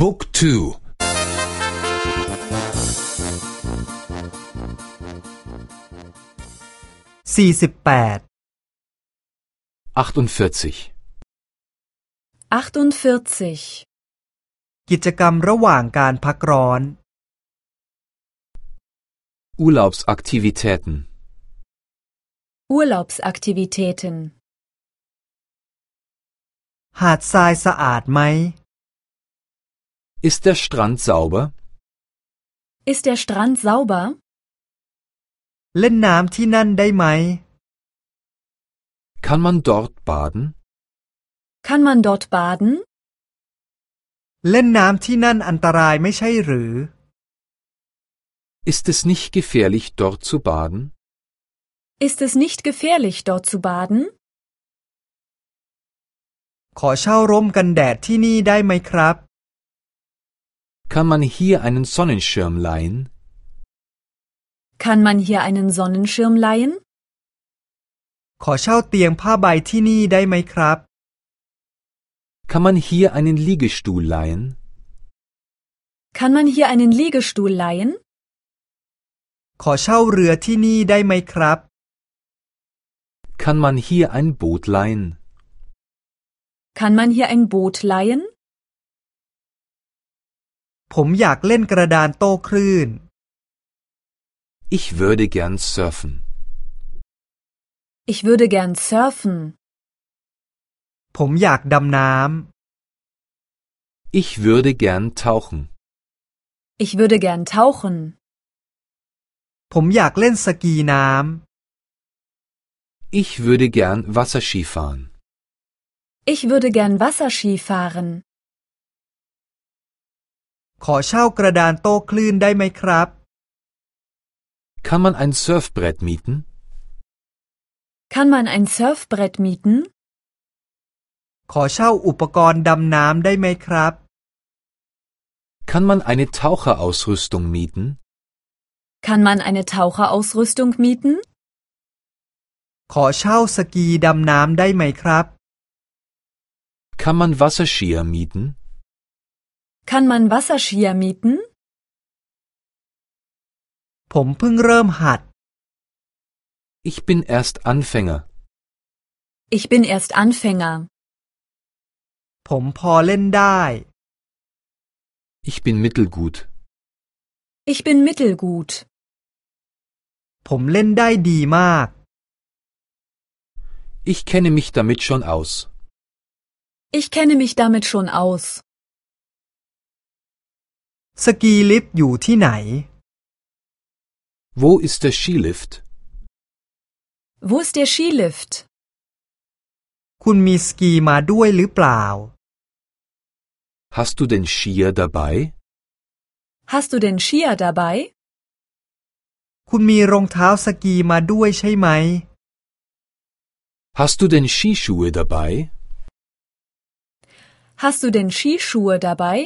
Book 2 สี่สิบแปด 48 48. กิจกรรมระหว่างการพักร้อน Urlaubsaktivitäten Urlaubsaktivitäten. หาดทรายสะอาดไหม Ist der Strand sauber? Ist der Strand sauber? เล่นน้ำที่นั่นได้ไหม Kann man dort baden? Kann man dort baden? เล่นน้ำที่นั่นอันตรายไม่ใช่หรือ Ist es nicht gefährlich, dort zu baden? Ist es nicht gefährlich, dort zu baden? ขอเช่าร่มกันแดดที่นี่ได้ไหมครับ Kann man hier einen Sonnenschirm leihen? Kann man hier einen Sonnenschirm leihen? ขอเช่าเตียงผ้าใบที่นี่ได้ไหมครับ Kann man hier einen Liegestuhl leihen? Kann man hier einen Liegestuhl leihen? ขอเช่าเรือที่นี่ได้ไหมครับ Kann man hier ein Boot leihen? Kann man hier ein Boot leihen? ผมอยากเล่นกระดานโต้คลื่น Ich würde gern surfen. Ich würde gern surfen. ผมอยากดำน้ Ich würde gern tauchen. Ich würde gern tauchen. ำ ผมอยากเล่นสกีน้ Ich würde gern Wasserski fahren. Ich würde gern Wasserski fahren. ำ ขอเช่ากระดานโต้คลื่นได้ไหมครับ Kann man ein Surfbrett mieten? Kann man ein Surfbrett mieten? ขอเช่าอุปกรณ์ดำน้ำได้ไหมครับ Kann man eine Taucherausrüstung mieten? Kann man eine Taucherausrüstung mieten? ขอเช่าสกีดำน้ำได้ไหมครับ Kann man Wasserskier mieten? Kann man Wasserskier mieten? ผมเพิ่งเริ่มหัด Ich bin erst Anfänger. Ich bin erst Anfänger. ผมพอเล่นได้ Ich bin mittelgut. Ich bin mittelgut. ผมเล่นได้ดีมาก Ich kenne mich damit schon aus. Ich kenne mich damit schon aus. สกีลิฟต์อยู่ที่ไหน Wo ist der Skilift? Wo ist der Skilift? คุณมีสกีมาด้วยหรือเปล่า Hast du den Skier dabei? Hast du den Skier dabei? คุณมีรองเท้าสกีมาด้วยใช่ไหม Hast du denn Skischuhe dabei? Hast du denn Skischuhe dabei?